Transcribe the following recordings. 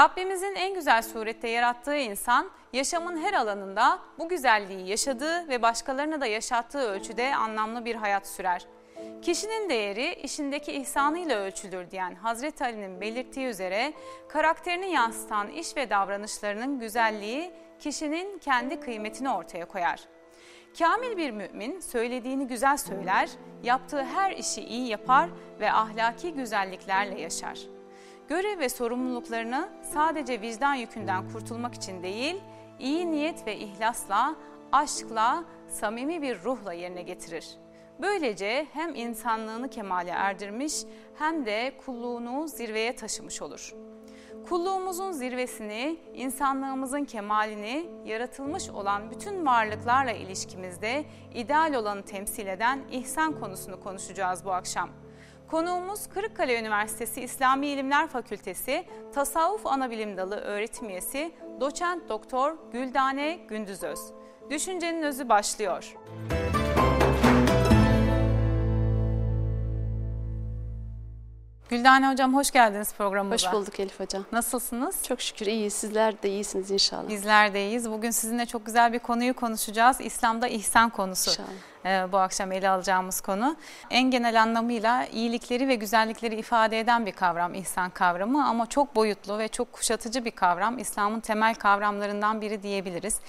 Rabbimizin en güzel surette yarattığı insan yaşamın her alanında bu güzelliği yaşadığı ve başkalarına da yaşattığı ölçüde anlamlı bir hayat sürer. Kişinin değeri işindeki ihsanıyla ölçülür diyen Hazreti Ali'nin belirttiği üzere karakterini yansıtan iş ve davranışlarının güzelliği kişinin kendi kıymetini ortaya koyar. Kamil bir mümin söylediğini güzel söyler, yaptığı her işi iyi yapar ve ahlaki güzelliklerle yaşar. Görev ve sorumluluklarını sadece vicdan yükünden kurtulmak için değil, iyi niyet ve ihlasla, aşkla, samimi bir ruhla yerine getirir. Böylece hem insanlığını kemale erdirmiş hem de kulluğunu zirveye taşımış olur. Kulluğumuzun zirvesini, insanlığımızın kemalini, yaratılmış olan bütün varlıklarla ilişkimizde ideal olanı temsil eden ihsan konusunu konuşacağız bu akşam. Konuğumuz Kırıkkale Üniversitesi İslami İlimler Fakültesi Tasavvuf Anabilim Dalı öğretim üyesi Doçent Doktor Güldane Gündüzöz. Düşüncenin özü başlıyor. Güldane Hocam hoş geldiniz programımıza. Hoş bulduk Elif Hocam. Nasılsınız? Çok şükür iyiyiz. Sizler de iyisiniz inşallah. Bizler de iyiyiz. Bugün sizinle çok güzel bir konuyu konuşacağız. İslam'da ihsan konusu. İnşallah. Ee, bu akşam ele alacağımız konu. En genel anlamıyla iyilikleri ve güzellikleri ifade eden bir kavram ihsan kavramı ama çok boyutlu ve çok kuşatıcı bir kavram. İslam'ın temel kavramlarından biri diyebiliriz.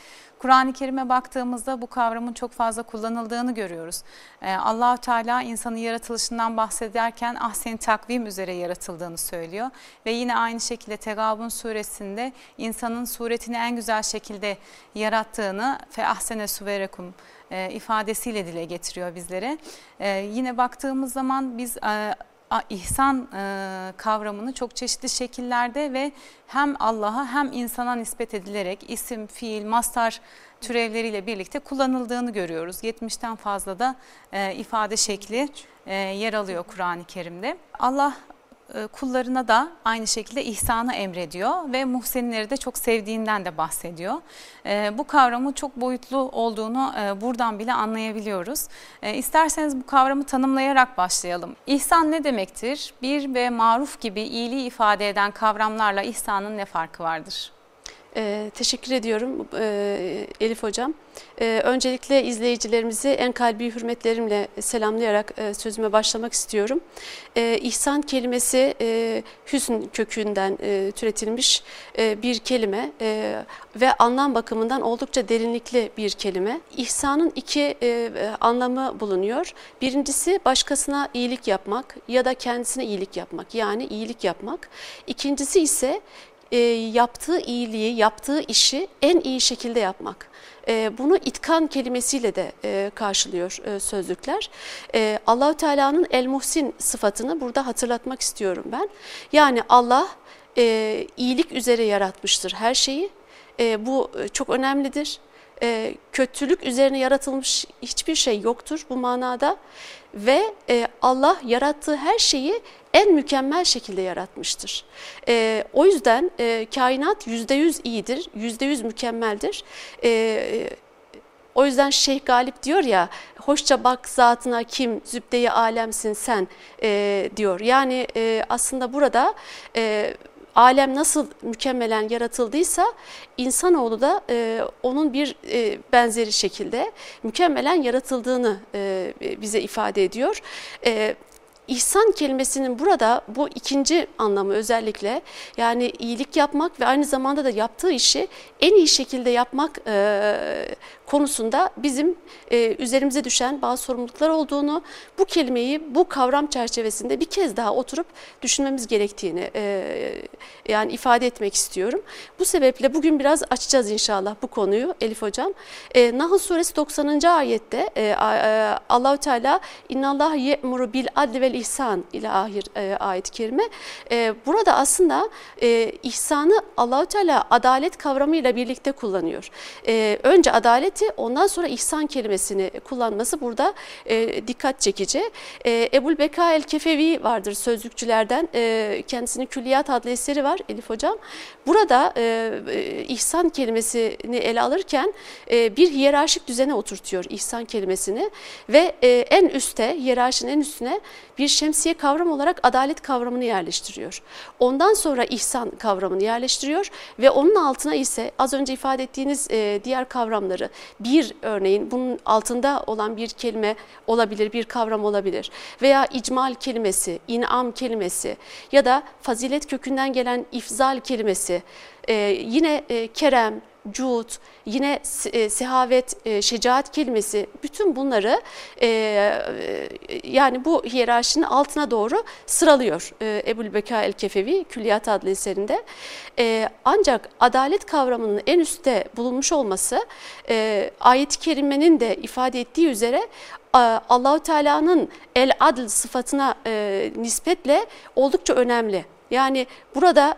Kur'an-ı Kerim'e baktığımızda bu kavramın çok fazla kullanıldığını görüyoruz. Ee, allah Teala insanın yaratılışından bahsederken ahsen takvim üzere yaratıldığını söylüyor. Ve yine aynı şekilde Tegabun suresinde insanın suretini en güzel şekilde yarattığını fe ahsene suverekum e, ifadesiyle dile getiriyor bizlere. E, yine baktığımız zaman biz e, ihsan e, kavramını çok çeşitli şekillerde ve hem Allah'a hem insana nispet edilerek isim, fiil, mastar türevleriyle birlikte kullanıldığını görüyoruz. 70'ten fazla da e, ifade şekli e, yer alıyor Kur'an-ı Kerim'de. Allah kullarına da aynı şekilde ihsanı emrediyor ve muhsinleri de çok sevdiğinden de bahsediyor. E, bu kavramın çok boyutlu olduğunu e, buradan bile anlayabiliyoruz. İsterseniz bu kavramı tanımlayarak başlayalım. İhsan ne demektir? Bir ve maruf gibi iyiliği ifade eden kavramlarla ihsanın ne farkı vardır? Ee, teşekkür ediyorum e, Elif Hocam. E, öncelikle izleyicilerimizi en kalbi hürmetlerimle selamlayarak e, sözüme başlamak istiyorum. E, ihsan kelimesi e, hüsn kökünden e, türetilmiş e, bir kelime e, ve anlam bakımından oldukça derinlikli bir kelime. İhsanın iki e, anlamı bulunuyor. Birincisi başkasına iyilik yapmak ya da kendisine iyilik yapmak yani iyilik yapmak. İkincisi ise e, yaptığı iyiliği, yaptığı işi en iyi şekilde yapmak. E, bunu itkan kelimesiyle de e, karşılıyor e, sözlükler. E, Allahü Teala'nın El Muhsin sıfatını burada hatırlatmak istiyorum ben. Yani Allah e, iyilik üzere yaratmıştır her şeyi. E, bu e, çok önemlidir. E, kötülük üzerine yaratılmış hiçbir şey yoktur bu manada ve e, Allah yarattığı her şeyi en mükemmel şekilde yaratmıştır. E, o yüzden e, kainat yüzde yüz iyidir, yüzde yüz mükemmeldir. E, o yüzden Şeyh Galip diyor ya, hoşça bak zatına kim, zübdeyi alemsin sen e, diyor. Yani e, aslında burada... E, alem nasıl mükemmelen yaratıldıysa insanoğlu da e, onun bir e, benzeri şekilde mükemmelen yaratıldığını e, bize ifade ediyor. E, İhsan kelimesinin burada bu ikinci anlamı özellikle yani iyilik yapmak ve aynı zamanda da yaptığı işi en iyi şekilde yapmak e, konusunda bizim e, üzerimize düşen bazı sorumluluklar olduğunu, bu kelimeyi bu kavram çerçevesinde bir kez daha oturup düşünmemiz gerektiğini e, yani ifade etmek istiyorum. Bu sebeple bugün biraz açacağız inşallah bu konuyu Elif Hocam. E, Nahl Suresi 90. ayette e, e, Allahü Teala İnnallâh ye'muru bil adli vel ihsan ile ahir e, ayet-i kerime. E, burada aslında e, ihsanı Allahü Teala adalet kavramıyla birlikte kullanıyor. E, önce adalet adaleti ondan sonra ihsan kelimesini kullanması burada e, dikkat çekici. E, Ebul Beka el-Kefevi vardır sözlükçülerden. E, kendisinin Külliyat adlı eseri var Elif Hocam. Burada e, e, ihsan kelimesini ele alırken e, bir hiyerarşik düzene oturtuyor ihsan kelimesini ve e, en üste, hiyerarşinin en üstüne bir şemsiye kavram olarak adalet kavramını yerleştiriyor. Ondan sonra ihsan kavramını yerleştiriyor ve onun altına ise az önce ifade ettiğiniz e, diğer kavramları bir örneğin bunun altında olan bir kelime olabilir, bir kavram olabilir veya icmal kelimesi, inam kelimesi ya da fazilet kökünden gelen ifzal kelimesi, e, yine e, kerem, cud, yine e, sehavet, e, şecaat kelimesi bütün bunları e, yani bu hiyerarşinin altına doğru sıralıyor Ebul Beka el-Kefevi Külliyat adlı eserinde. ancak adalet kavramının en üstte bulunmuş olması ayet-i kerimenin de ifade ettiği üzere Allahu Teala'nın el adl sıfatına nispetle oldukça önemli. Yani burada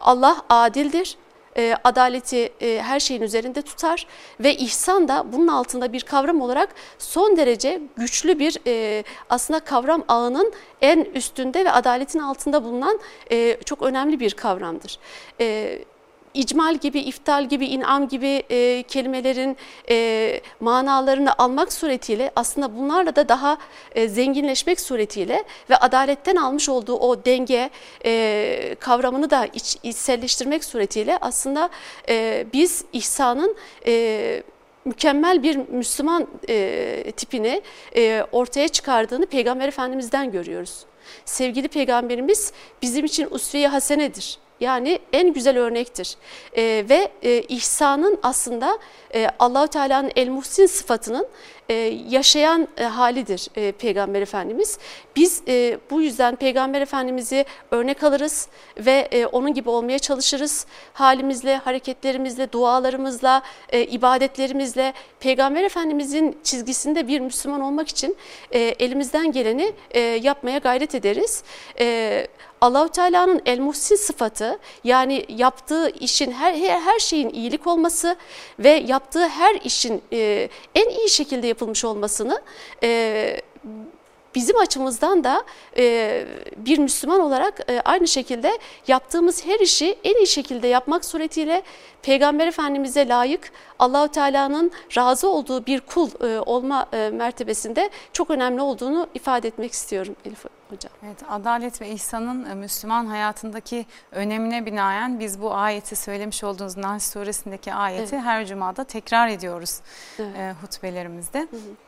Allah adildir e, adaleti e, her şeyin üzerinde tutar ve ihsan da bunun altında bir kavram olarak son derece güçlü bir e, aslında kavram ağının en üstünde ve adaletin altında bulunan çok önemli bir kavramdır. E, icmal gibi, iftal gibi, inam gibi e, kelimelerin e, manalarını almak suretiyle aslında bunlarla da daha e, zenginleşmek suretiyle ve adaletten almış olduğu o denge e, kavramını da iç, içselleştirmek suretiyle aslında e, biz ihsanın e, mükemmel bir Müslüman e, tipini e, ortaya çıkardığını Peygamber Efendimiz'den görüyoruz. Sevgili Peygamberimiz bizim için usve-i hasenedir. Yani en güzel örnektir. E, ve e, ihsanın aslında e, Allahu Teala'nın el muhsin sıfatının e, yaşayan e, halidir e, Peygamber Efendimiz. Biz bu yüzden Peygamber Efendimiz'i örnek alırız ve onun gibi olmaya çalışırız. Halimizle, hareketlerimizle, dualarımızla, ibadetlerimizle Peygamber Efendimiz'in çizgisinde bir Müslüman olmak için elimizden geleni yapmaya gayret ederiz. E, Allahu Teala'nın el muhsin sıfatı yani yaptığı işin her her şeyin iyilik olması ve yaptığı her işin e, en iyi şekilde yapılmış olmasını e, bizim açımızdan da e, bir Müslüman olarak e, aynı şekilde yaptığımız her işi en iyi şekilde yapmak suretiyle Peygamber Efendimiz'e layık Allahu Teala'nın razı olduğu bir kul e, olma e, mertebesinde çok önemli olduğunu ifade etmek istiyorum Elif Hocam. Evet, adalet ve ihsanın e, Müslüman hayatındaki önemine binaen biz bu ayeti söylemiş olduğunuz Nas suresindeki ayeti evet. her cumada tekrar ediyoruz evet. e, hutbelerimizde. Hı hı.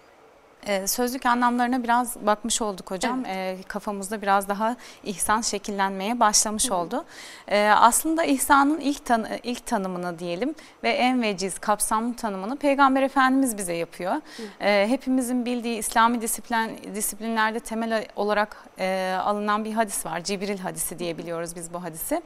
Ee, sözlük anlamlarına biraz bakmış olduk hocam. Evet. E, kafamızda biraz daha ihsan şekillenmeye başlamış Hı. oldu. E, aslında ihsanın ilk, tan ilk tanımını diyelim ve en veciz kapsamlı tanımını Peygamber Efendimiz bize yapıyor. E, hepimizin bildiği İslami disiplin, disiplinlerde temel olarak e, alınan bir hadis var. Cibril hadisi diye biliyoruz biz bu hadisi.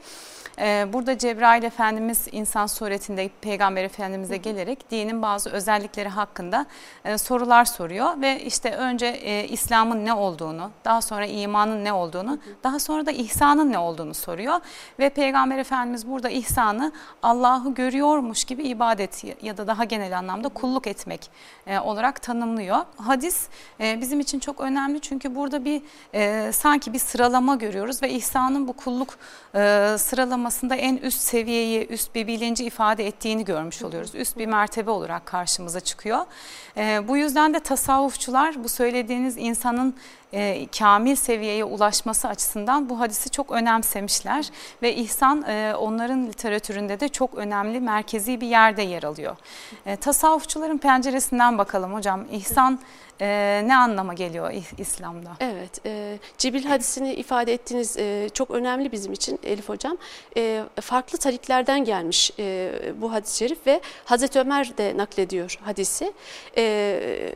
E, burada Cebrail Efendimiz insan suretinde Peygamber Efendimiz'e gelerek dinin bazı özellikleri hakkında e, sorular soruyor ve işte önce e, İslam'ın ne olduğunu, daha sonra imanın ne olduğunu, daha sonra da ihsanın ne olduğunu soruyor. Ve Peygamber Efendimiz burada ihsanı Allah'ı görüyormuş gibi ibadet ya da daha genel anlamda kulluk etmek e, olarak tanımlıyor. Hadis e, bizim için çok önemli çünkü burada bir e, sanki bir sıralama görüyoruz ve ihsanın bu kulluk e, sıralamasında en üst seviyeyi, üst bir bilinci ifade ettiğini görmüş oluyoruz. Üst bir mertebe olarak karşımıza çıkıyor. E, bu yüzden de tasavvufçular bu söylediğiniz insanın e, kamil seviyeye ulaşması açısından bu hadisi çok önemsemişler ve ihsan e, onların literatüründe de çok önemli merkezi bir yerde yer alıyor. E, tasavvufçuların penceresinden bakalım hocam. İhsan e, ne anlama geliyor İslam'da? Evet, e, Cibril hadisini ifade ettiğiniz e, çok önemli bizim için Elif Hocam. E, farklı tariklerden gelmiş e, bu hadis-i şerif ve Hazreti Ömer de naklediyor hadisi. E,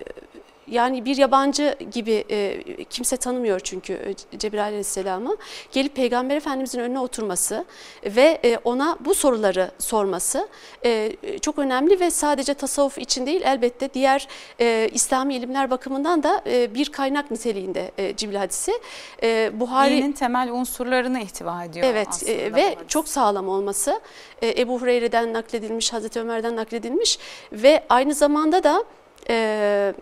yani bir yabancı gibi e, kimse tanımıyor çünkü e, Cebrail Aleyhisselam'ı. Gelip Peygamber Efendimizin önüne oturması ve e, ona bu soruları sorması e, çok önemli ve sadece tasavvuf için değil elbette diğer e, İslami ilimler bakımından da e, bir kaynak niteliğinde e, Cibril hadisi. E, Buhari Dinin temel unsurlarını ihtiva ediyor Evet e, ve hadis. çok sağlam olması. E, Ebu Hureyre'den nakledilmiş, Hazreti Ömer'den nakledilmiş ve aynı zamanda da e,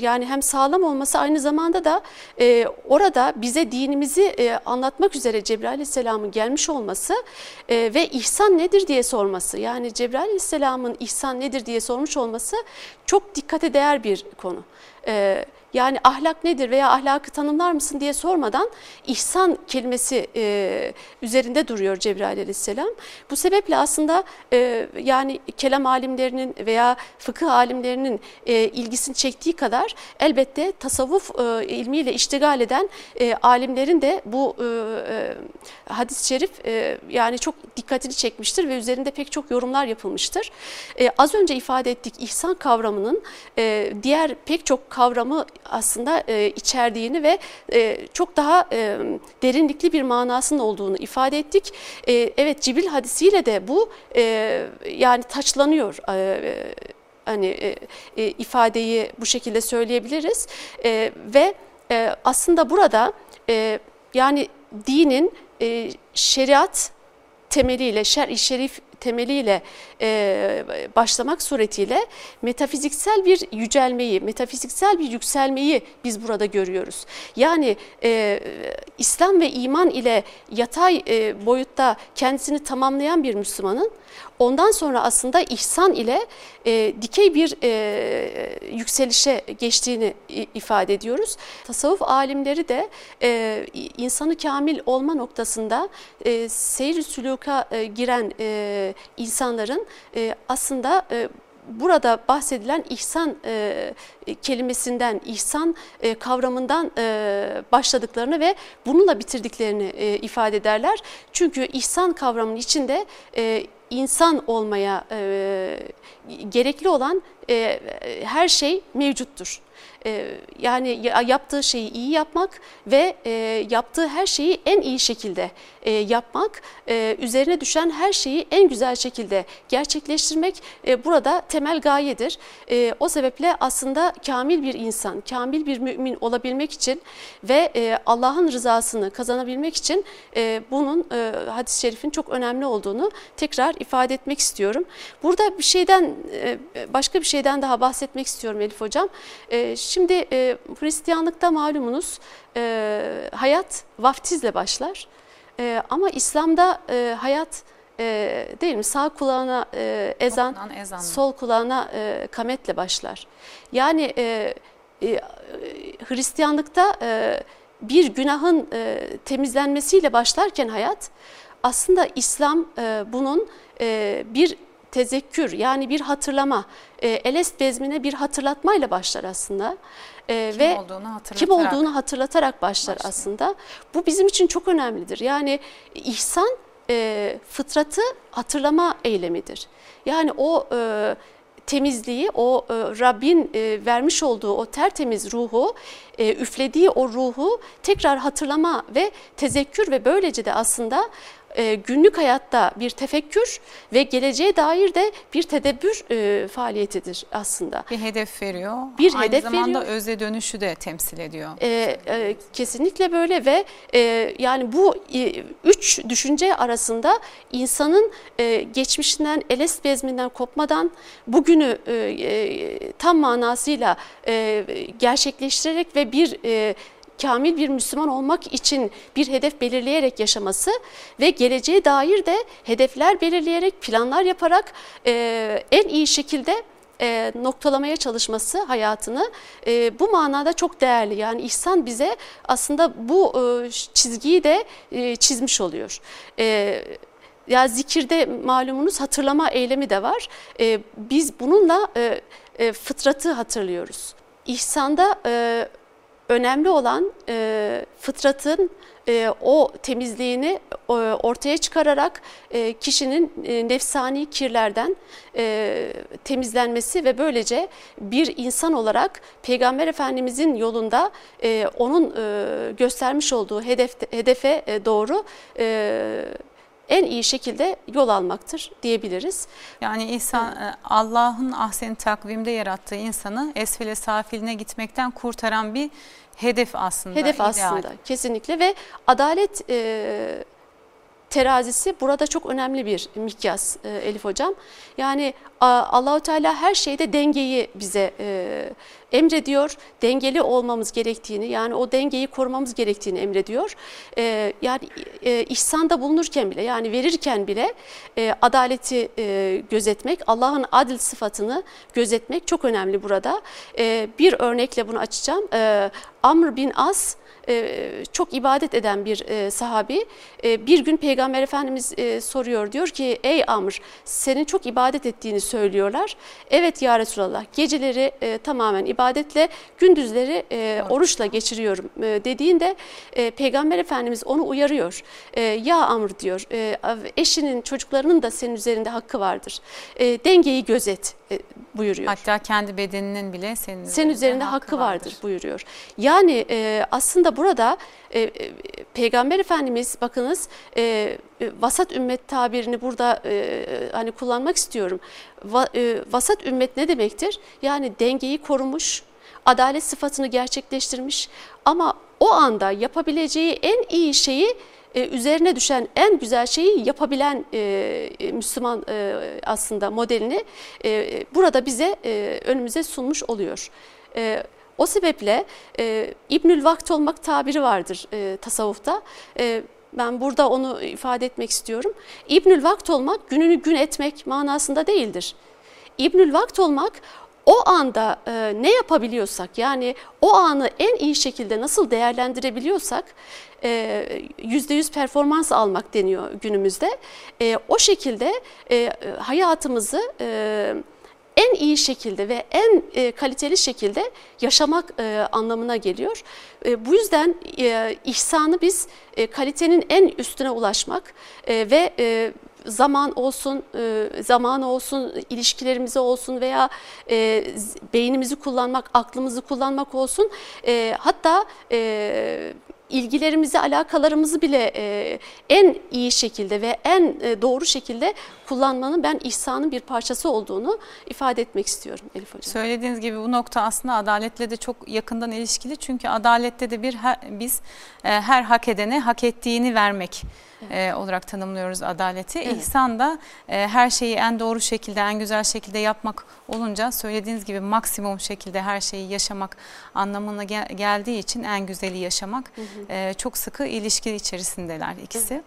yani hem sağlam olması aynı zamanda da e, orada bize dinimizi e, anlatmak üzere Cebrail Aleyhisselam'ın gelmiş olması e, ve ihsan nedir diye sorması yani Cebrail Aleyhisselam'ın ihsan nedir diye sormuş olması çok dikkate değer bir konu. E, yani ahlak nedir veya ahlakı tanımlar mısın diye sormadan ihsan kelimesi e, üzerinde duruyor Cebrail aleyhisselam. Bu sebeple aslında e, yani kelam alimlerinin veya fıkıh alimlerinin e, ilgisini çektiği kadar elbette tasavvuf e, ilmiyle iştigal eden e, alimlerin de bu e, e, hadis-i şerif e, yani çok dikkatini çekmiştir ve üzerinde pek çok yorumlar yapılmıştır. E, az önce ifade ettik ihsan kavramının e, diğer pek çok kavramı aslında e, içerdiğini ve e, çok daha e, derinlikli bir manasının olduğunu ifade ettik. E, evet Cibril hadisiyle de bu e, yani taçlanıyor. E, hani e, e, ifadeyi bu şekilde söyleyebiliriz e, ve e, aslında burada e, yani dinin e, şeriat temeliyle, şer-i şerif temeliyle e, başlamak suretiyle metafiziksel bir yücelmeyi, metafiziksel bir yükselmeyi biz burada görüyoruz. Yani e, İslam ve iman ile yatay e, boyutta kendisini tamamlayan bir Müslümanın Ondan sonra aslında ihsan ile e, dikey bir e, yükselişe geçtiğini ifade ediyoruz. Tasavvuf alimleri de e, insanı kamil olma noktasında e, seyir süluka e, giren e, insanların e, aslında e, burada bahsedilen ihsan e, kelimesinden, ihsan e, kavramından e, başladıklarını ve bununla bitirdiklerini e, ifade ederler. Çünkü ihsan kavramının içinde e, insan olmaya e, gerekli olan e, her şey mevcuttur. E, yani yaptığı şeyi iyi yapmak ve e, yaptığı her şeyi en iyi şekilde e, yapmak, üzerine düşen her şeyi en güzel şekilde gerçekleştirmek burada temel gayedir. O sebeple aslında kamil bir insan, kamil bir mümin olabilmek için ve Allah'ın rızasını kazanabilmek için bunun hadis-i şerifin çok önemli olduğunu tekrar ifade etmek istiyorum. Burada bir şeyden, başka bir şeyden daha bahsetmek istiyorum Elif Hocam. Şimdi e, Hristiyanlıkta malumunuz e, hayat vaftizle başlar. E, ama İslam'da e, hayat e, değil mi sağ kulağına e, ezan, sol kulağına e, kametle başlar. Yani e, e, Hristiyanlıkta e, bir günahın e, temizlenmesiyle başlarken hayat aslında İslam e, bunun e, bir tezekkür yani bir hatırlama, e, Elest bezmine bir hatırlatmayla başlar aslında. E, kim ve olduğunu hatırlatarak. kim olduğunu hatırlatarak başlar başlıyor. aslında. Bu bizim için çok önemlidir. Yani ihsan e, fıtratı hatırlama eylemidir. Yani o e, temizliği, o e, Rabbin e, vermiş olduğu o tertemiz ruhu, e, üflediği o ruhu tekrar hatırlama ve tezekkür ve böylece de aslında e, günlük hayatta bir tefekkür ve geleceğe dair de bir tedebbür e, faaliyetidir aslında. Bir hedef veriyor. Bir Aynı hedef zamanda veriyor. özde dönüşü de temsil ediyor. E, e, kesinlikle böyle ve e, yani bu e, üç düşünce arasında insanın e, geçmişinden, eles bezminden kopmadan bugünü e, e, tam manasıyla e, gerçekleştirerek ve bir e, kamil bir Müslüman olmak için bir hedef belirleyerek yaşaması ve geleceğe dair de hedefler belirleyerek, planlar yaparak e, en iyi şekilde e, noktalamaya çalışması hayatını e, bu manada çok değerli. Yani ihsan bize aslında bu e, çizgiyi de e, çizmiş oluyor. E, ya zikirde malumunuz hatırlama eylemi de var. E, biz bununla e, e, fıtratı hatırlıyoruz. İhsanda e, önemli olan e, fıtratın e, o temizliğini e, ortaya çıkararak e, kişinin e, nefsani kirlerden e, temizlenmesi ve böylece bir insan olarak Peygamber Efendimizin yolunda e, onun e, göstermiş olduğu hedef, hedefe e, doğru e, en iyi şekilde yol almaktır diyebiliriz. Yani insan evet. Allah'ın ahsen takvimde yarattığı insanı esfele safiline gitmekten kurtaran bir hedef aslında. Hedef ideal. aslında kesinlikle ve adalet e, terazisi burada çok önemli bir mikyas e, Elif Hocam. Yani Allahu Teala her şeyde dengeyi bize e, emrediyor. Dengeli olmamız gerektiğini yani o dengeyi korumamız gerektiğini emrediyor. E, yani e, ihsanda bulunurken bile yani verirken bile adaleti gözetmek, Allah'ın adil sıfatını gözetmek çok önemli burada. Bir örnekle bunu açacağım. Amr bin As e, çok ibadet eden bir e, sahabi. E, bir gün Peygamber Efendimiz soruyor diyor ki ey Amr senin çok ibadet ettiğini söylüyorlar. Evet ya Resulallah geceleri tamamen ibadetle gündüzleri oruçla geçiriyorum dediğinde Peygamber Efendimiz onu uyarıyor. Ya Amr diyor eşinin çocuklarının da senin üzerinde hakkı vardır. Dengeyi gözet buyuruyor. Hatta kendi bedeninin bile senin, senin üzerinde hakkı, hakkı vardır. vardır buyuruyor. Yani aslında burada e, e, Peygamber Efendimiz bakınız e, e, vasat ümmet tabirini burada e, hani kullanmak istiyorum. Va, e, vasat ümmet ne demektir? Yani dengeyi korumuş, adalet sıfatını gerçekleştirmiş ama o anda yapabileceği en iyi şeyi e, üzerine düşen en güzel şeyi yapabilen e, Müslüman e, aslında modelini e, burada bize e, önümüze sunmuş oluyor. E, o sebeple e, İbnül Vakt olmak tabiri vardır e, tasavvufta. E, ben burada onu ifade etmek istiyorum. İbnül Vakt olmak gününü gün etmek manasında değildir. İbnül Vakt olmak o anda e, ne yapabiliyorsak yani o anı en iyi şekilde nasıl değerlendirebiliyorsak yüzde yüz performans almak deniyor günümüzde. E, o şekilde e, hayatımızı e, en iyi şekilde ve en e, kaliteli şekilde yaşamak e, anlamına geliyor. E, bu yüzden e, ihsanı biz e, kalitenin en üstüne ulaşmak e, ve e, zaman olsun, e, zaman olsun, ilişkilerimize olsun veya e, beynimizi kullanmak, aklımızı kullanmak olsun. E, hatta ilgilerimizi, alakalarımızı bile e, en iyi şekilde ve en e, doğru şekilde kullanmanın ben ihsanın bir parçası olduğunu ifade etmek istiyorum Elif Hocam. Söylediğiniz gibi bu nokta aslında adaletle de çok yakından ilişkili. Çünkü adalette de bir biz e, her hak edene hak ettiğini vermek evet. olarak tanımlıyoruz adaleti. Evet. İhsan da e, her şeyi en doğru şekilde, en güzel şekilde yapmak olunca söylediğiniz gibi maksimum şekilde her şeyi yaşamak anlamına gel geldiği için en güzeli yaşamak hı hı. E, çok sıkı ilişki içerisindeler ikisi. Hı.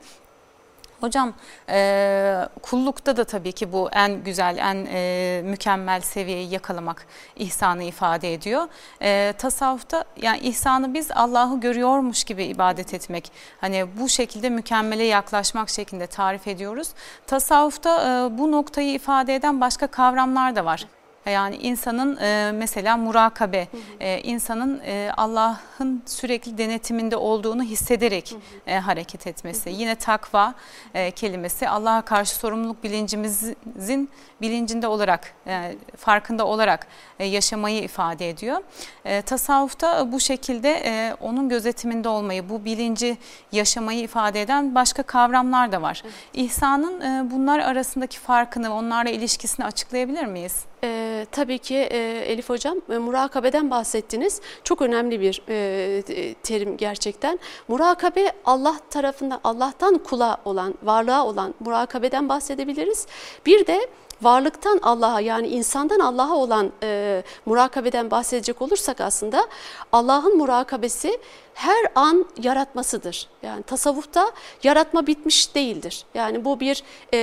Hocam e, kullukta da tabii ki bu en güzel, en e, mükemmel seviyeyi yakalamak ihsanı ifade ediyor. E, tasavvufta yani ihsanı biz Allah'ı görüyormuş gibi ibadet etmek. Hani bu şekilde mükemmele yaklaşmak şeklinde tarif ediyoruz. Tasavvufta e, bu noktayı ifade eden başka kavramlar da var. Yani insanın e, mesela murakabe, hı hı. E, insanın e, Allah'ın sürekli denetiminde olduğunu hissederek hı hı. E, hareket etmesi. Hı hı. Yine takva e, kelimesi Allah'a karşı sorumluluk bilincimizin bilincinde olarak, e, farkında olarak e, yaşamayı ifade ediyor. E, tasavvufta bu şekilde e, onun gözetiminde olmayı, bu bilinci yaşamayı ifade eden başka kavramlar da var. Hı. İhsanın e, bunlar arasındaki farkını, onlarla ilişkisini açıklayabilir miyiz? E, tabii ki e, Elif Hocam e, murakabeden bahsettiniz. Çok önemli bir e, terim gerçekten. Murakabe Allah tarafından, Allah'tan kula olan, varlığa olan murakabeden bahsedebiliriz. Bir de varlıktan Allah'a yani insandan Allah'a olan e, murakabeden bahsedecek olursak aslında Allah'ın murakabesi her an yaratmasıdır. Yani tasavvufta yaratma bitmiş değildir. Yani bu bir e,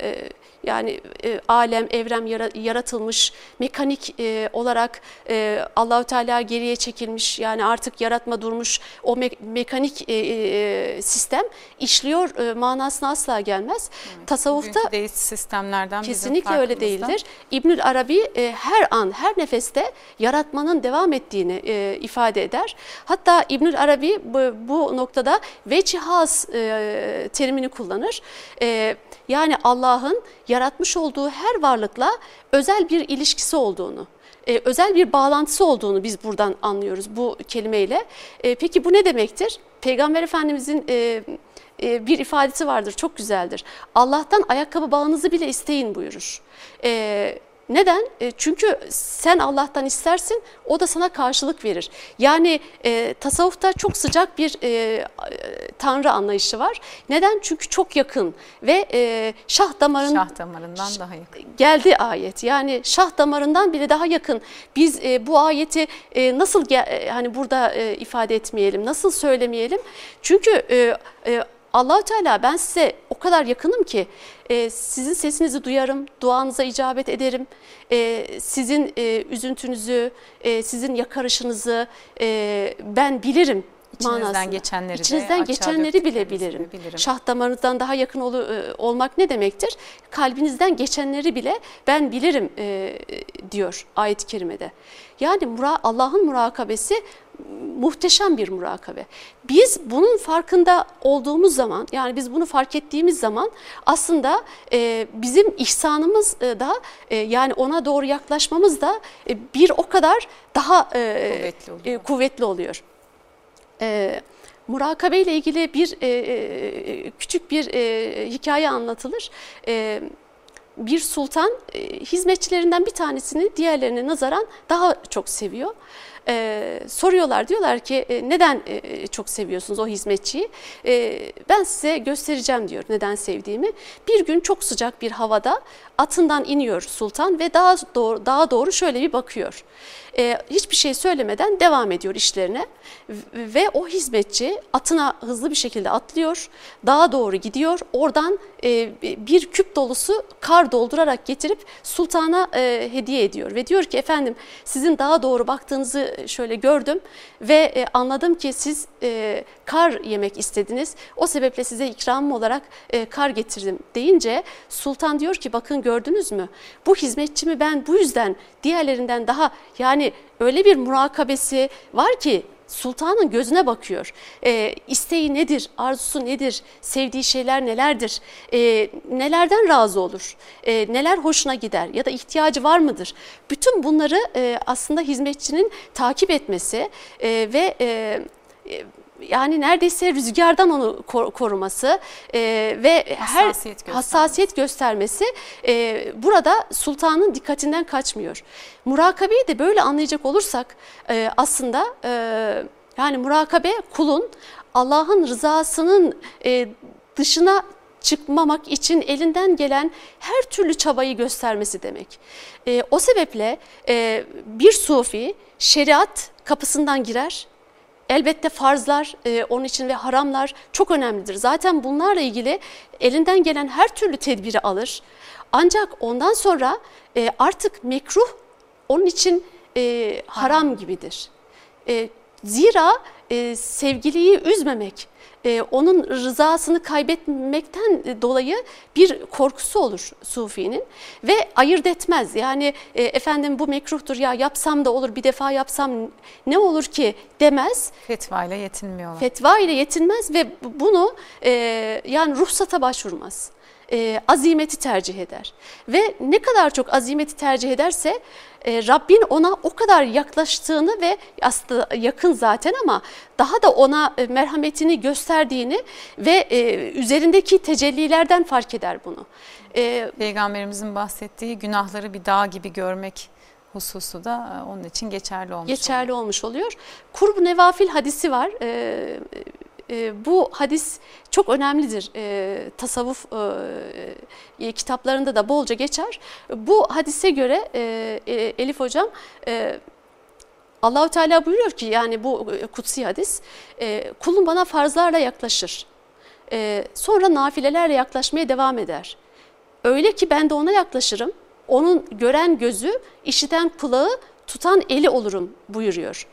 e, yani e, alem, evrem yaratılmış, mekanik e, olarak e, Allahü Teala geriye çekilmiş. Yani artık yaratma durmuş. O me mekanik e, e, sistem işliyor e, manasına asla gelmez. Evet, Tasavvufta sistemlerden kesinlikle öyle değildir. İbnül Arabi e, her an, her nefeste yaratmanın devam ettiğini e, ifade eder. Hatta İbnül Arabi bu, bu noktada veçihaz e, terimini kullanır. E, yani Allah'ın yaratmış olduğu her varlıkla özel bir ilişkisi olduğunu, e, özel bir bağlantısı olduğunu biz buradan anlıyoruz bu kelimeyle. E, peki bu ne demektir? Peygamber Efendimizin e, e, bir ifadesi vardır, çok güzeldir. Allah'tan ayakkabı bağınızı bile isteyin buyurur. E, Neden? E, çünkü sen Allah'tan istersin, o da sana karşılık verir. Yani e, tasavvufta çok sıcak bir e, tanrı anlayışı var. Neden? Çünkü çok yakın ve e, şah damarın şah damarından daha yakın. Geldi ayet. Yani şah damarından bile daha yakın. Biz e, bu ayeti e, nasıl e, hani burada e, ifade etmeyelim, nasıl söylemeyelim? Çünkü e, e, Allahu Teala ben size o kadar yakınım ki e, sizin sesinizi duyarım, duanıza icabet ederim. E, sizin e, üzüntünüzü, e, sizin yakarışınızı e, ben bilirim. İçinizden manasında. geçenleri İçinizden de geçenleri bile bilirim. bilirim. Şah damarınızdan daha yakın ol, e, olmak ne demektir? Kalbinizden geçenleri bile ben bilirim e, diyor ayet-i kerimede. Yani Allah'ın murakabesi muhteşem bir murakabe. Biz bunun farkında olduğumuz zaman yani biz bunu fark ettiğimiz zaman aslında e, bizim ihsanımız e, da e, yani ona doğru yaklaşmamız da e, bir o kadar daha e, kuvvetli oluyor. E, kuvvetli oluyor. E, murakabe ile ilgili bir e, e, küçük bir e, hikaye anlatılır. E, bir sultan e, hizmetçilerinden bir tanesini diğerlerine nazaran daha çok seviyor e, soruyorlar diyorlar ki e, neden e, çok seviyorsunuz o hizmetçiyi? E, ben size göstereceğim diyor neden sevdiğimi. Bir gün çok sıcak bir havada atından iniyor sultan ve daha doğru, daha doğru şöyle bir bakıyor. E, hiçbir şey söylemeden devam ediyor işlerine ve o hizmetçi atına hızlı bir şekilde atlıyor, dağa doğru gidiyor. Oradan e, bir küp dolusu kar doldurarak getirip sultana e, hediye ediyor ve diyor ki efendim sizin dağa doğru baktığınızı şöyle gördüm ve e, anladım ki siz e, kar yemek istediniz. O sebeple size ikramım olarak e, kar getirdim deyince sultan diyor ki bakın gördünüz mü? Bu hizmetçimi ben bu yüzden diğerlerinden daha yani öyle bir murakabesi var ki sultanın gözüne bakıyor. E, isteği nedir, arzusu nedir, sevdiği şeyler nelerdir, e, nelerden razı olur, e, neler hoşuna gider ya da ihtiyacı var mıdır? Bütün bunları e, aslında hizmetçinin takip etmesi e, ve e, yani neredeyse rüzgardan onu koruması e, ve her hassasiyet, hassasiyet göstermesi e, burada sultanın dikkatinden kaçmıyor. Murakabeyi de böyle anlayacak olursak e, aslında e, yani murakabe kulun Allah'ın rızasının e, dışına çıkmamak için elinden gelen her türlü çabayı göstermesi demek. E, o sebeple e, bir sufi şeriat kapısından girer Elbette farzlar e, onun için ve haramlar çok önemlidir. Zaten bunlarla ilgili elinden gelen her türlü tedbiri alır. Ancak ondan sonra e, artık mekruh onun için e, haram gibidir. E, zira e, sevgiliyi üzmemek, e, onun rızasını kaybetmekten dolayı bir korkusu olur Sufi'nin ve ayırt etmez. Yani e, efendim bu mekruhtur ya yapsam da olur bir defa yapsam ne olur ki demez. Fetva ile yetinmiyorlar. Fetva ile yetinmez ve bunu e, yani ruhsata başvurmaz e, azimeti tercih eder. Ve ne kadar çok azimeti tercih ederse e, Rabbin ona o kadar yaklaştığını ve aslında yakın zaten ama daha da ona e, merhametini gösterdiğini ve e, üzerindeki tecellilerden fark eder bunu. E, Peygamberimizin bahsettiği günahları bir dağ gibi görmek hususu da e, onun için geçerli olmuş Geçerli oluyor. olmuş oluyor. Kurb-u Nevafil hadisi var. Ee, e, bu hadis çok önemlidir. E, tasavvuf e, e, kitaplarında da bolca geçer. Bu hadise göre e, Elif Hocam e, Allahu Teala buyuruyor ki yani bu kutsi hadis kulum bana farzlarla yaklaşır. Sonra nafilelerle yaklaşmaya devam eder. Öyle ki ben de ona yaklaşırım. Onun gören gözü, işiten kulağı, tutan eli olurum buyuruyor.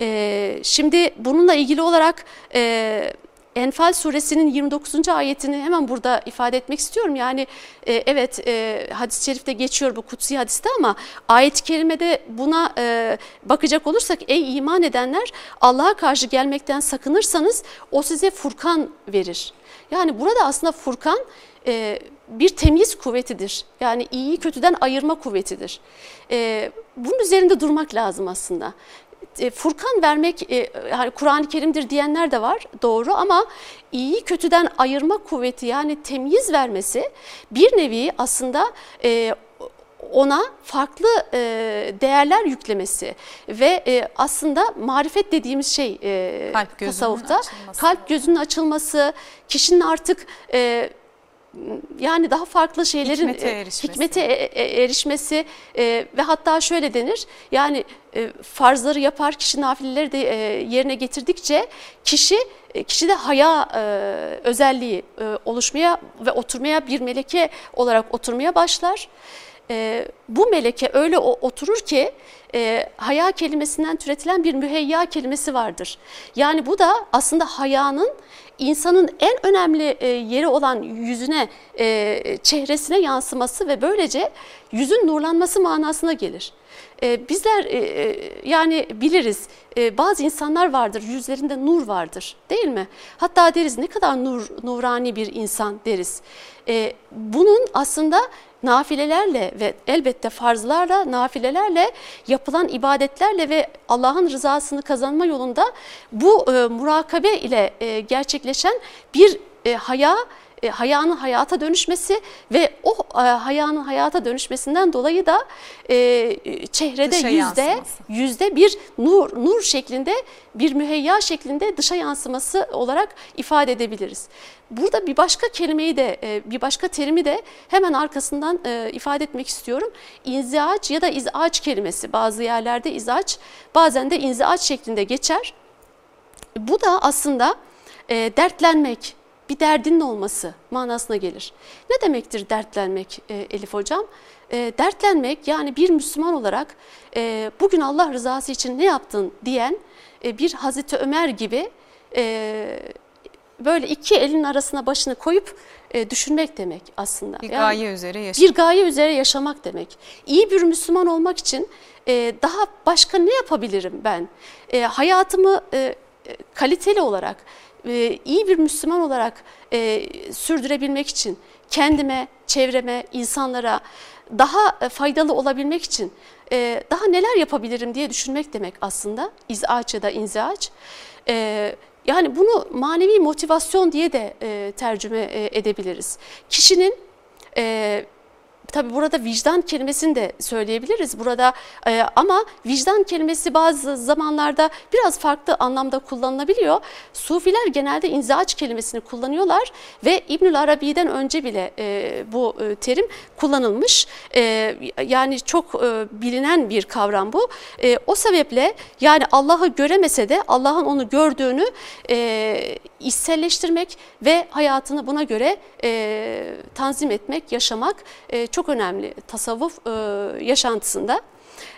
E, şimdi bununla ilgili olarak e, Enfal suresinin 29. ayetini hemen burada ifade etmek istiyorum. Yani e, evet e, hadis-i şerifte geçiyor bu kutsi hadiste ama ayet-i kerimede buna e, bakacak olursak ey iman edenler Allah'a karşı gelmekten sakınırsanız o size Furkan verir. Yani burada aslında Furkan e, bir temyiz kuvvetidir. Yani iyiyi kötüden ayırma kuvvetidir. E, bunun üzerinde durmak lazım aslında. E, Furkan vermek e, yani Kur'an-ı Kerim'dir diyenler de var doğru ama iyi kötüden ayırma kuvveti yani temyiz vermesi bir nevi aslında e, ona farklı e, değerler yüklemesi ve e, aslında marifet dediğimiz şey e, kalp tasavvufta açılması. kalp gözünün açılması, kişinin artık e, yani daha farklı şeylerin hikmete e, erişmesi, hikmete e, e, erişmesi e, ve hatta şöyle denir yani e, farzları yapar kişi nafileleri de e, yerine getirdikçe kişi e, kişide haya e, özelliği e, oluşmaya ve oturmaya bir meleke olarak oturmaya başlar. E, bu meleke öyle oturur ki e, haya kelimesinden türetilen bir müheyya kelimesi vardır. Yani bu da aslında hayanın insanın en önemli e, yeri olan yüzüne, e, çehresine yansıması ve böylece yüzün nurlanması manasına gelir. E, bizler yani biliriz bazı insanlar vardır yüzlerinde nur vardır değil mi? Hatta deriz ne kadar nur, nurani bir insan deriz. Bunun aslında nafilelerle ve elbette farzlarla, nafilelerle yapılan ibadetlerle ve Allah'ın rızasını kazanma yolunda bu e, murakabe ile e, gerçekleşen bir e, haya e, hayanın hayata dönüşmesi ve o e, hayanın hayata dönüşmesinden dolayı da e, çehrede dışa yüzde yansıması. yüzde bir nur nur şeklinde bir müheyya şeklinde dışa yansıması olarak ifade edebiliriz. Burada bir başka kelimeyi de e, bir başka terimi de hemen arkasından e, ifade etmek istiyorum. İnziaç ya da izaç kelimesi bazı yerlerde izaç bazen de inziaç şeklinde geçer. Bu da aslında e, dertlenmek, bir derdinin olması manasına gelir. Ne demektir dertlenmek e, Elif Hocam? E, dertlenmek yani bir Müslüman olarak e, bugün Allah rızası için ne yaptın diyen e, bir Hazreti Ömer gibi e, böyle iki elin arasına başını koyup e, düşünmek demek aslında. Bir gaye yani, üzere yaşamak. Bir gaye üzere yaşamak demek. İyi bir Müslüman olmak için e, daha başka ne yapabilirim ben? E, hayatımı e, kaliteli olarak e, iyi bir Müslüman olarak e, sürdürebilmek için kendime, çevreme, insanlara daha e, faydalı olabilmek için e, daha neler yapabilirim diye düşünmek demek aslında izaç ya da inziaç. E, yani bunu manevi motivasyon diye de e, tercüme e, edebiliriz. Kişinin e, tabi burada vicdan kelimesini de söyleyebiliriz burada e, ama vicdan kelimesi bazı zamanlarda biraz farklı anlamda kullanılabiliyor. Sufiler genelde inziaç kelimesini kullanıyorlar ve İbnül Arabi'den önce bile e, bu e, terim kullanılmış. E, yani çok e, bilinen bir kavram bu. E, o sebeple yani Allah'ı göremese de Allah'ın onu gördüğünü e, içselleştirmek ve hayatını buna göre e, tanzim etmek, yaşamak e, çok önemli tasavvuf e, yaşantısında.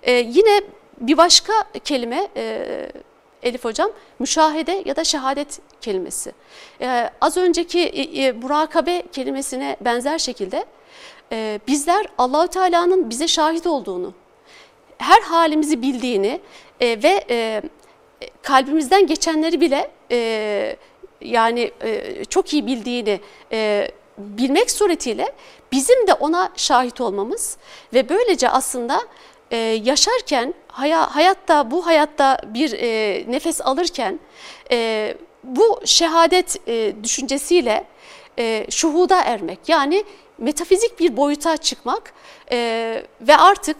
E, yine bir başka kelime e, Elif Hocam müşahede ya da şehadet kelimesi. E, az önceki e, e, murakabe kelimesine benzer şekilde e, bizler Allahü Teala'nın bize şahit olduğunu, her halimizi bildiğini e, ve e, kalbimizden geçenleri bile e, yani e, çok iyi bildiğini e, bilmek suretiyle bizim de ona şahit olmamız ve böylece aslında e, yaşarken haya, hayatta bu hayatta bir e, nefes alırken e, bu şehadet e, düşüncesiyle e, şuhuda ermek. Yani metafizik bir boyuta çıkmak e, ve artık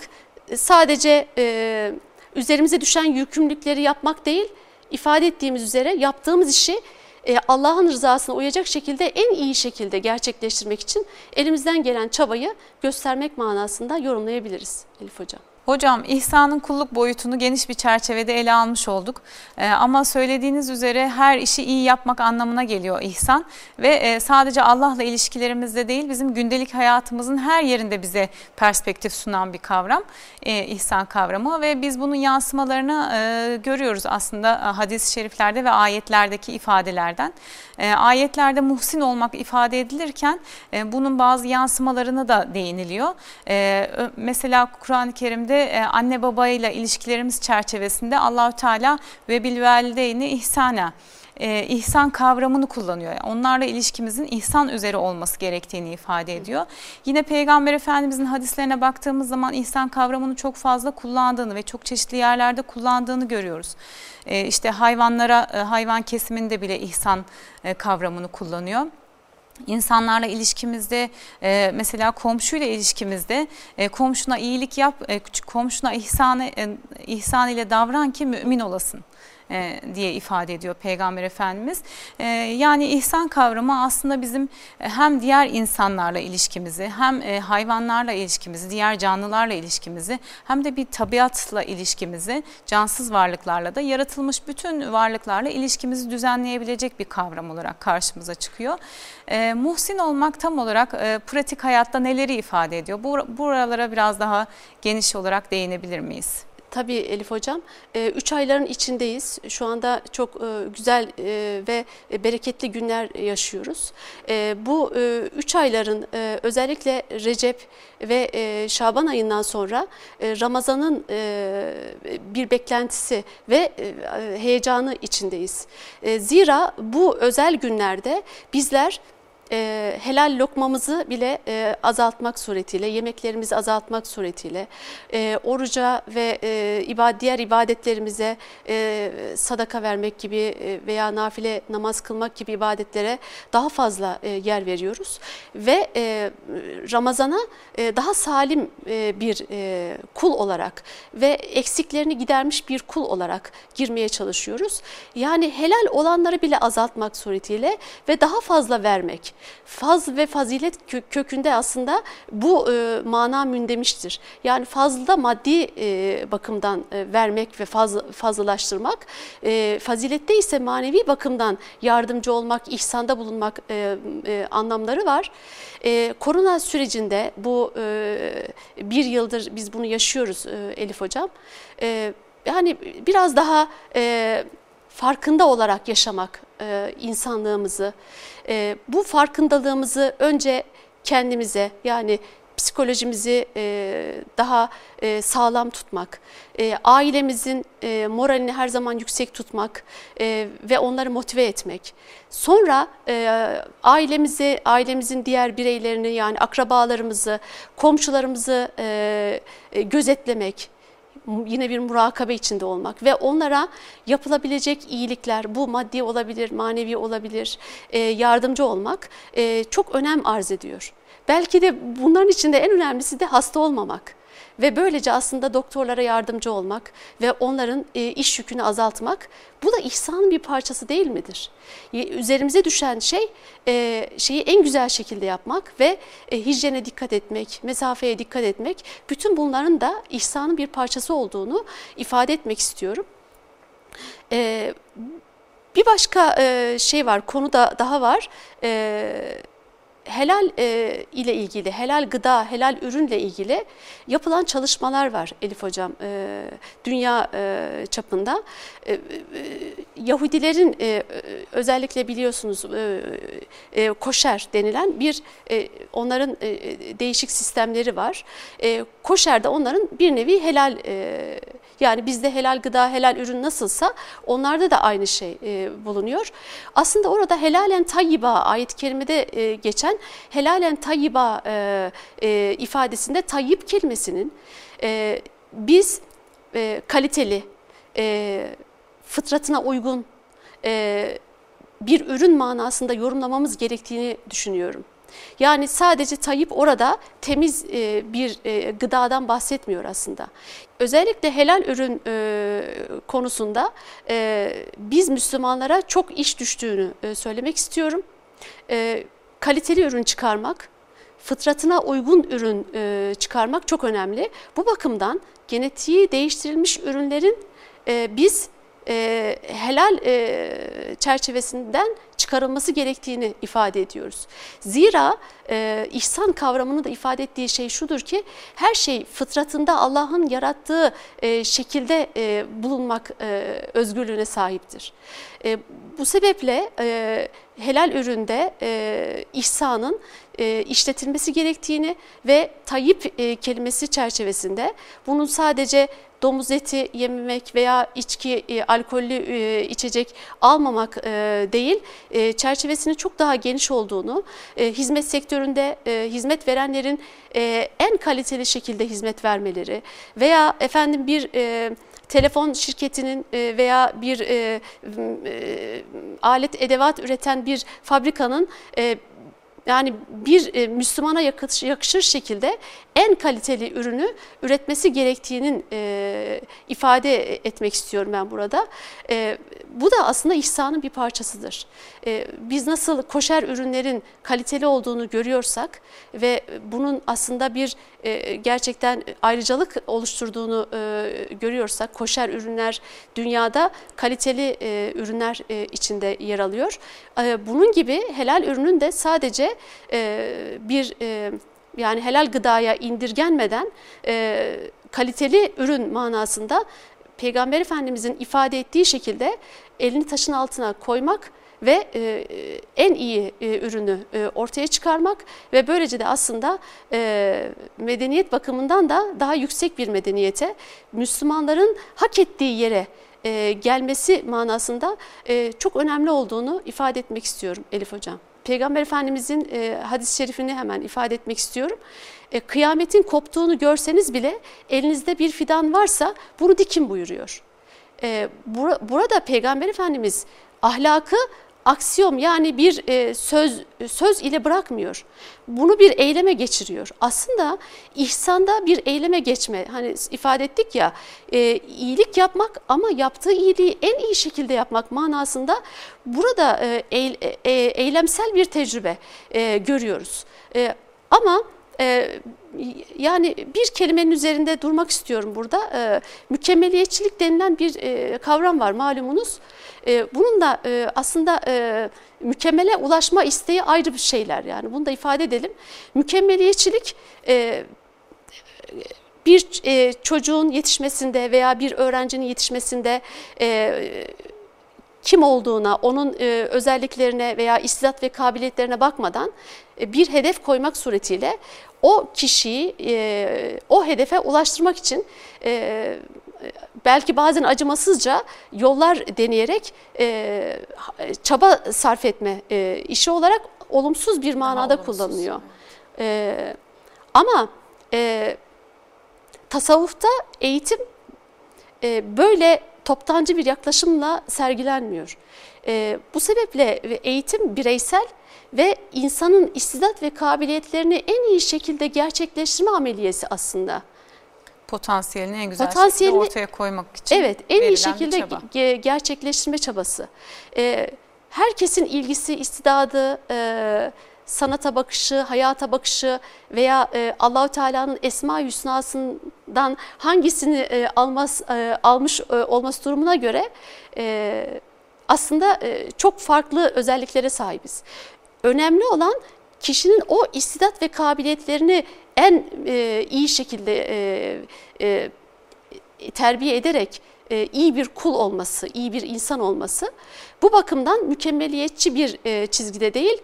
sadece e, üzerimize düşen yükümlülükleri yapmak değil ifade ettiğimiz üzere yaptığımız işi e, Allah'ın rızasına uyacak şekilde en iyi şekilde gerçekleştirmek için elimizden gelen çabayı göstermek manasında yorumlayabiliriz Elif Hocam. Hocam ihsanın kulluk boyutunu geniş bir çerçevede ele almış olduk. Ee, ama söylediğiniz üzere her işi iyi yapmak anlamına geliyor ihsan. Ve e, sadece Allah'la ilişkilerimizde değil bizim gündelik hayatımızın her yerinde bize perspektif sunan bir kavram. E, ihsan kavramı ve biz bunun yansımalarını e, görüyoruz aslında e, hadis-i şeriflerde ve ayetlerdeki ifadelerden. E, ayetlerde muhsin olmak ifade edilirken e, bunun bazı yansımalarına da değiniliyor. E, mesela Kur'an-ı Kerim'de e, anne babayla ilişkilerimiz çerçevesinde Allahü Teala ve bil valideyni ihsana e, ihsan kavramını kullanıyor. Yani onlarla ilişkimizin ihsan üzere olması gerektiğini ifade ediyor. Yine Peygamber Efendimizin hadislerine baktığımız zaman ihsan kavramını çok fazla kullandığını ve çok çeşitli yerlerde kullandığını görüyoruz. E, işte hayvanlara, e, hayvan kesiminde bile ihsan e, kavramını kullanıyor. İnsanlarla ilişkimizde e, mesela komşuyla ilişkimizde e, komşuna iyilik yap, e, komşuna ihsan, ihsan ile davran ki mümin olasın e, diye ifade ediyor Peygamber Efendimiz. E, yani ihsan kavramı aslında bizim e, hem diğer insanlarla ilişkimizi hem hayvanlarla ilişkimizi, diğer canlılarla ilişkimizi hem de bir tabiatla ilişkimizi, cansız varlıklarla da yaratılmış bütün varlıklarla ilişkimizi düzenleyebilecek bir kavram olarak karşımıza çıkıyor. muhsin olmak tam olarak pratik hayatta neleri ifade ediyor? buralara biraz daha geniş olarak değinebilir miyiz? Tabii Elif Hocam. E, üç ayların içindeyiz. Şu anda çok e, güzel e, ve bereketli günler yaşıyoruz. Bu üç ayların özellikle Recep ve Şaban ayından sonra Ramazan'ın bir beklentisi ve heyecanı içindeyiz. Zira bu özel günlerde bizler e, helal lokmamızı bile e, azaltmak suretiyle, yemeklerimizi azaltmak suretiyle, e, oruca ve e, ibad diğer ibadetlerimize e, sadaka vermek gibi e, veya nafile namaz kılmak gibi ibadetlere daha fazla e, yer veriyoruz. Ve e, Ramazan'a e, daha salim e, bir e, kul olarak ve eksiklerini gidermiş bir kul olarak girmeye çalışıyoruz. Yani helal olanları bile azaltmak suretiyle ve daha fazla vermek Faz ve fazilet kökünde aslında bu e, mana mündemiştir. Yani fazla maddi e, bakımdan e, vermek ve faz, fazlalaştırmak, e, fazilette ise manevi bakımdan yardımcı olmak, ihsanda bulunmak e, e, anlamları var. E, korona sürecinde bu e, bir yıldır biz bunu yaşıyoruz e, Elif Hocam. E, yani biraz daha... E, farkında olarak yaşamak e, insanlığımızı, e, bu farkındalığımızı önce kendimize yani psikolojimizi e, daha e, sağlam tutmak, e, ailemizin e, moralini her zaman yüksek tutmak e, ve onları motive etmek. Sonra e, ailemizi, ailemizin diğer bireylerini yani akrabalarımızı, komşularımızı e, e, gözetlemek, yine bir murakabe içinde olmak ve onlara yapılabilecek iyilikler bu maddi olabilir, manevi olabilir, e, yardımcı olmak e, çok önem arz ediyor. Belki de bunların içinde en önemlisi de hasta olmamak ve böylece aslında doktorlara yardımcı olmak ve onların e, iş yükünü azaltmak bu da ihsanın bir parçası değil midir? Üzerimize düşen şey e, şeyi en güzel şekilde yapmak ve e, hijyene dikkat etmek, mesafeye dikkat etmek bütün bunların da ihsanın bir parçası olduğunu ifade etmek istiyorum. Bir başka şey var, konu da daha var helal e, ile ilgili, helal gıda, helal ürünle ilgili yapılan çalışmalar var Elif Hocam e, dünya e, çapında. E, e, Yahudilerin e, özellikle biliyorsunuz e, e, koşer denilen bir e, onların e, değişik sistemleri var. E, koşer de onların bir nevi helal e, yani bizde helal gıda, helal ürün nasılsa onlarda da aynı şey e, bulunuyor. Aslında orada helalen tayyiba ayet-i kerimede e, geçen helalen tayyiba e, e, ifadesinde tayyip kelimesinin e, biz e, kaliteli, e, fıtratına uygun e, bir ürün manasında yorumlamamız gerektiğini düşünüyorum. Yani sadece Tayyip orada temiz e, bir e, gıdadan bahsetmiyor aslında. Özellikle helal ürün e, konusunda biz Müslümanlara çok iş düştüğünü söylemek istiyorum. Kaliteli ürün çıkarmak, fıtratına uygun ürün çıkarmak çok önemli. Bu bakımdan genetiği değiştirilmiş ürünlerin biz e, helal e, çerçevesinden çıkarılması gerektiğini ifade ediyoruz. Zira e, ihsan kavramını da ifade ettiği şey şudur ki her şey fıtratında Allah'ın yarattığı e, şekilde e, bulunmak e, özgürlüğüne sahiptir. E, bu sebeple e, helal üründe e, ihsanın e, işletilmesi gerektiğini ve tayyip e, kelimesi çerçevesinde bunun sadece domuz eti yememek veya içki, e, alkollü e, içecek almamak e, değil, e, çerçevesinin çok daha geniş olduğunu, e, hizmet sektöründe e, hizmet verenlerin e, en kaliteli şekilde hizmet vermeleri veya efendim bir... E, telefon şirketinin e, veya bir e, e, alet edevat üreten bir fabrikanın yani bir e, Müslümana yakışır şekilde en kaliteli ürünü üretmesi gerektiğinin e, ifade etmek istiyorum ben burada. E, bu da aslında ihsanın bir parçasıdır. Biz nasıl koşer ürünlerin kaliteli olduğunu görüyorsak ve bunun aslında bir e, gerçekten ayrıcalık oluşturduğunu e, görüyorsak, koşer ürünler dünyada kaliteli e, ürünler e, içinde yer alıyor. E, bunun gibi helal ürünün de sadece e, bir e, yani helal gıdaya indirgenmeden e, kaliteli ürün manasında Peygamber Efendimizin ifade ettiği şekilde elini taşın altına koymak ve e, en iyi e, ürünü e, ortaya çıkarmak ve böylece de aslında e, medeniyet bakımından da daha yüksek bir medeniyete Müslümanların hak ettiği yere e, gelmesi manasında e, çok önemli olduğunu ifade etmek istiyorum Elif Hocam. Peygamber Efendimizin e, hadis-i şerifini hemen ifade etmek istiyorum. E, kıyametin koptuğunu görseniz bile elinizde bir fidan varsa bunu dikin buyuruyor. E, bura, burada Peygamber Efendimiz ahlakı aksiyom yani bir e, söz söz ile bırakmıyor. Bunu bir eyleme geçiriyor. Aslında ihsanda bir eyleme geçme. Hani ifade ettik ya e, iyilik yapmak ama yaptığı iyiliği en iyi şekilde yapmak manasında burada e, e, eylemsel bir tecrübe e, görüyoruz. E, ama e, yani bir kelimenin üzerinde durmak istiyorum burada. E, mükemmeliyetçilik denilen bir e, kavram var malumunuz. E, bunun da e, aslında e, mükemmele ulaşma isteği ayrı bir şeyler yani bunu da ifade edelim. Mükemmeliyetçilik e, bir çocuğun yetişmesinde veya bir öğrencinin yetişmesinde kim olduğuna, onun özelliklerine veya istidat ve kabiliyetlerine bakmadan bir hedef koymak suretiyle o kişiyi e, o hedefe ulaştırmak için e, belki bazen acımasızca yollar deneyerek e, çaba sarf etme e, işi olarak olumsuz bir manada Daha kullanılıyor. E, ama e, tasavvufta eğitim e, böyle toptancı bir yaklaşımla sergilenmiyor. E, bu sebeple eğitim bireysel ve insanın istidat ve kabiliyetlerini en iyi şekilde gerçekleştirme ameliyesi aslında. Potansiyelini en güzel Potansiyelini, şekilde ortaya koymak için Evet, en iyi şekilde çaba. gerçekleştirme çabası. Ee, herkesin ilgisi, istidadı, e, sanata bakışı, hayata bakışı veya e, Allahu Teala'nın Esma Hüsna'sından hangisini e, almaz e, almış e, olması durumuna göre e, aslında e, çok farklı özelliklere sahibiz. Önemli olan kişinin o istidat ve kabiliyetlerini en e, iyi şekilde e, e, terbiye ederek e, iyi bir kul olması, iyi bir insan olması bu bakımdan mükemmeliyetçi bir e, çizgide değil,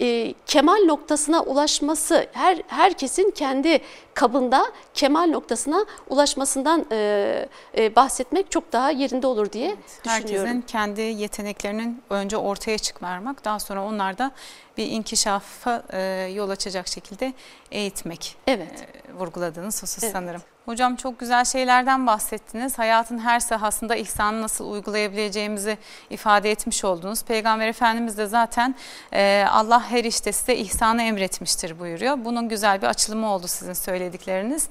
e, kemal noktasına ulaşması, her herkesin kendi kabında kemal noktasına ulaşmasından e, e, bahsetmek çok daha yerinde olur diye evet, düşünüyorum. Herkesin kendi yeteneklerinin önce ortaya çıkarmak, daha sonra onlar da bir inkişafa e, yol açacak şekilde eğitmek. Evet. E, vurguladığınız husus evet. sanırım. Hocam çok güzel şeylerden bahsettiniz. Hayatın her sahasında ihsanı nasıl uygulayabileceğimizi ifade etmiş oldunuz. Peygamber Efendimiz de zaten e, Allah her işte size ihsanı emretmiştir buyuruyor. Bunun güzel bir açılımı oldu sizin söyledikleriniz.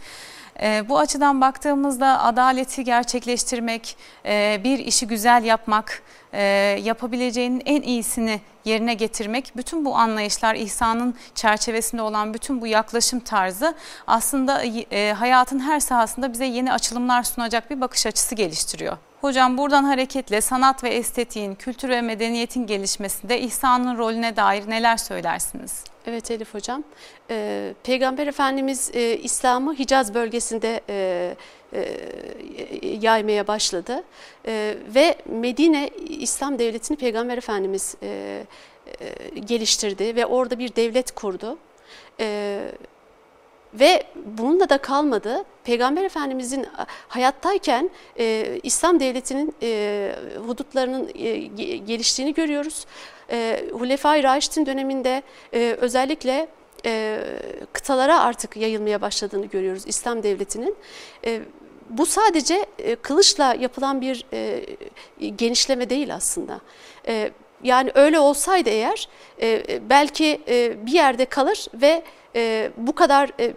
E, bu açıdan baktığımızda adaleti gerçekleştirmek, e, bir işi güzel yapmak, e, yapabileceğinin en iyisini yerine getirmek, bütün bu anlayışlar ihsanın çerçevesinde olan bütün bu yaklaşım tarzı aslında e, hayatın her sahasında bize yeni açılımlar sunacak bir bakış açısı geliştiriyor. Hocam buradan hareketle sanat ve estetiğin, kültür ve medeniyetin gelişmesinde ihsanın rolüne dair neler söylersiniz? Evet Elif Hocam. Ee, Peygamber Efendimiz e, İslam'ı Hicaz bölgesinde e, e, yaymaya başladı. E, ve Medine İslam Devleti'ni Peygamber Efendimiz e, e, geliştirdi ve orada bir devlet kurdu. E, ve bununla da kalmadı. Peygamber Efendimizin hayattayken e, İslam Devleti'nin e, hudutlarının e, geliştiğini görüyoruz. E, Hulefai Raşid'in döneminde e, özellikle e, kıtalara artık yayılmaya başladığını görüyoruz İslam Devleti'nin. E, bu sadece e, kılıçla yapılan bir e, genişleme değil aslında. E, yani öyle olsaydı eğer e, belki e, bir yerde kalır ve e, bu kadar e,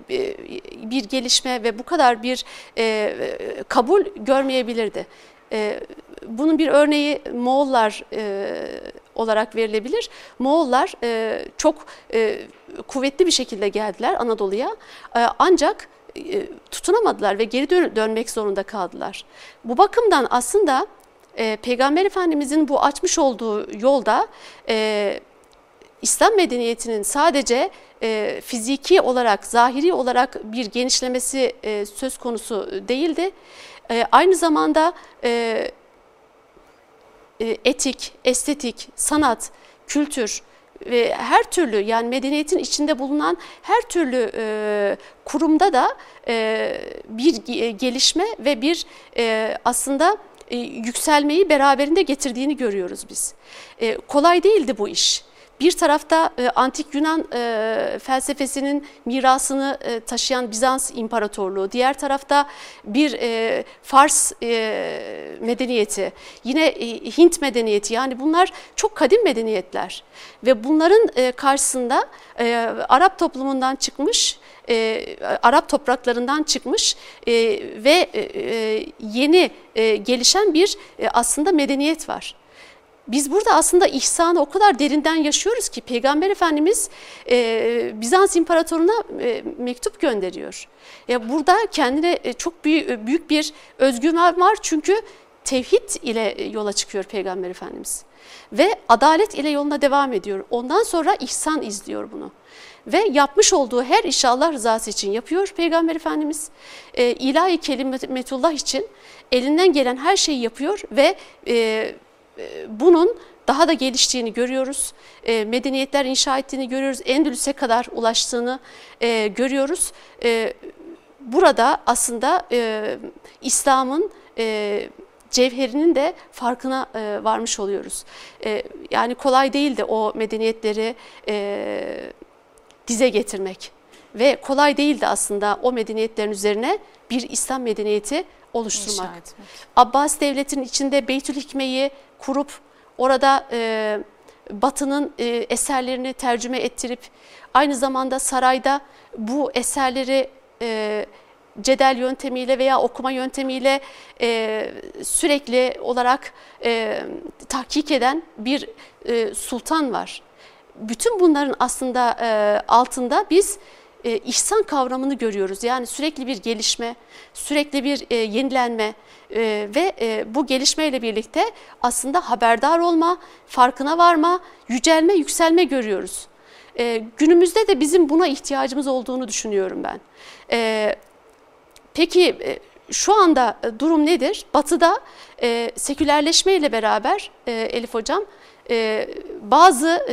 bir gelişme ve bu kadar bir e, kabul görmeyebilirdi. E, bunun bir örneği Moğollar e, olarak verilebilir. Moğollar e, çok e, kuvvetli bir şekilde geldiler Anadolu'ya e, ancak e, tutunamadılar ve geri dön dönmek zorunda kaldılar. Bu bakımdan aslında e, Peygamber Efendimizin bu açmış olduğu yolda e, İslam medeniyetinin sadece e, fiziki olarak, zahiri olarak bir genişlemesi e, söz konusu değildi. E, aynı zamanda e, etik, estetik, sanat, kültür ve her türlü yani medeniyetin içinde bulunan her türlü e, kurumda da e, bir gelişme ve bir e, aslında e, yükselmeyi beraberinde getirdiğini görüyoruz biz. E, kolay değildi bu iş. Bir tarafta e, antik Yunan e, felsefesinin mirasını e, taşıyan Bizans İmparatorluğu, diğer tarafta bir e, Fars e, medeniyeti, yine e, Hint medeniyeti yani bunlar çok kadim medeniyetler ve bunların e, karşısında e, Arap toplumundan çıkmış e, Arap topraklarından çıkmış e, ve e, e yeni e, gelişen bir e, aslında medeniyet var. Biz burada aslında ihsanı o kadar derinden yaşıyoruz ki Peygamber Efendimiz e, Bizans İmparatoruna e, mektup gönderiyor. Ya burada kendine e, çok büyük, büyük bir özgüven var çünkü tevhid ile yola çıkıyor Peygamber Efendimiz. Ve adalet ile yoluna devam ediyor. Ondan sonra ihsan izliyor bunu. Ve yapmış olduğu her işi Allah rızası için yapıyor Peygamber Efendimiz. E, ilahi kelimetullah için elinden gelen her şeyi yapıyor ve e, bunun daha da geliştiğini görüyoruz. E, medeniyetler inşa ettiğini görüyoruz. Endülüs'e kadar ulaştığını e, görüyoruz. E, burada aslında e, İslam'ın e, cevherinin de farkına e, varmış oluyoruz. E, yani kolay değildi o medeniyetleri e, dize getirmek. Ve kolay değildi aslında o medeniyetlerin üzerine bir İslam medeniyeti oluşturmak. Abbas devletinin içinde Beytül Hikme'yi kurup orada e, Batı'nın e, eserlerini tercüme ettirip aynı zamanda sarayda bu eserleri e, cedel yöntemiyle veya okuma yöntemiyle e, sürekli olarak e, tahkik eden bir e, sultan var. Bütün bunların aslında e, altında biz e, ihsan kavramını görüyoruz. Yani sürekli bir gelişme, sürekli bir e, yenilenme e, ve e, bu gelişmeyle birlikte aslında haberdar olma, farkına varma, yücelme, yükselme görüyoruz. E, günümüzde de bizim buna ihtiyacımız olduğunu düşünüyorum ben. E, peki e, şu anda e, durum nedir? Batı'da e, sekülerleşme ile beraber Elif Hocam bazı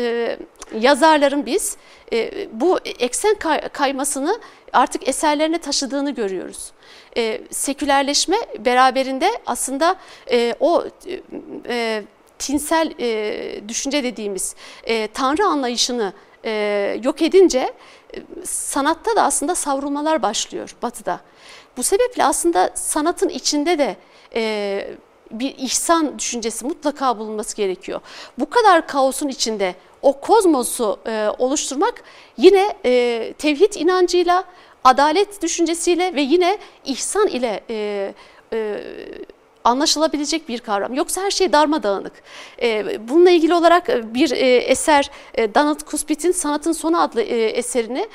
yazarların biz e, bu eksen kay kaymasını artık eserlerine taşıdığını görüyoruz. E, sekülerleşme beraberinde aslında e, o e, tinsel e, düşünce dediğimiz e, tanrı anlayışını e, yok edince e, sanatta da aslında savrulmalar başlıyor batıda. Bu sebeple aslında sanatın içinde de e, bir ihsan düşüncesi mutlaka bulunması gerekiyor. Bu kadar kaosun içinde o kozmosu e, oluşturmak yine e, tevhid inancıyla, adalet düşüncesiyle ve yine ihsan ile e, e, anlaşılabilecek bir kavram. Yoksa her şey darmadağınık. E, bununla ilgili olarak e, bir e, eser Donald Kuspit'in Sanatın Sonu adlı eserini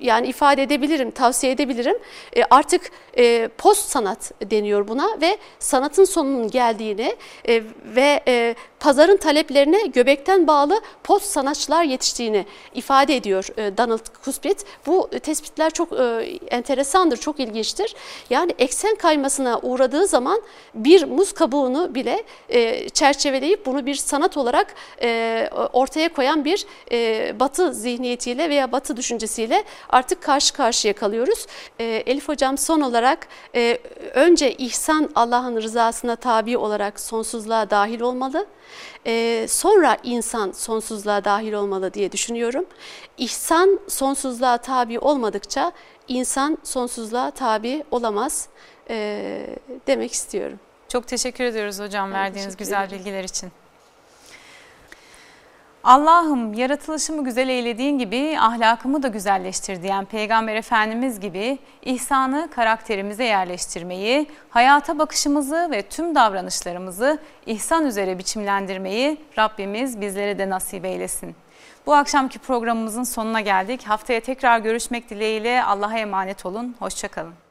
yani ifade edebilirim, tavsiye edebilirim. E, artık e, post sanat deniyor buna ve sanatın sonunun geldiğini e, ve e, pazarın taleplerine göbekten bağlı post sanatçılar yetiştiğini ifade ediyor e, Donald Kuspit. Bu tespitler çok e, enteresandır, çok ilginçtir. Yani eksen kaymasına uğradığı zaman bir muz kabuğunu bile e, çerçeveleyip bunu bir sanat olarak e, ortaya koyan bir e, batı zihniyetiyle veya batı düşüncesiyle artık karşı karşıya kalıyoruz. E, Elif Hocam son olarak e, önce ihsan Allah'ın rızasına tabi olarak sonsuzluğa dahil olmalı. E, sonra insan sonsuzluğa dahil olmalı diye düşünüyorum. İhsan sonsuzluğa tabi olmadıkça insan sonsuzluğa tabi olamaz e, demek istiyorum. Çok teşekkür ediyoruz hocam ben verdiğiniz güzel bilgiler için. Allah'ım yaratılışımı güzel eylediğin gibi ahlakımı da güzelleştir diyen Peygamber Efendimiz gibi ihsanı karakterimize yerleştirmeyi, hayata bakışımızı ve tüm davranışlarımızı ihsan üzere biçimlendirmeyi Rabbimiz bizlere de nasip eylesin. Bu akşamki programımızın sonuna geldik. Haftaya tekrar görüşmek dileğiyle Allah'a emanet olun. Hoşçakalın.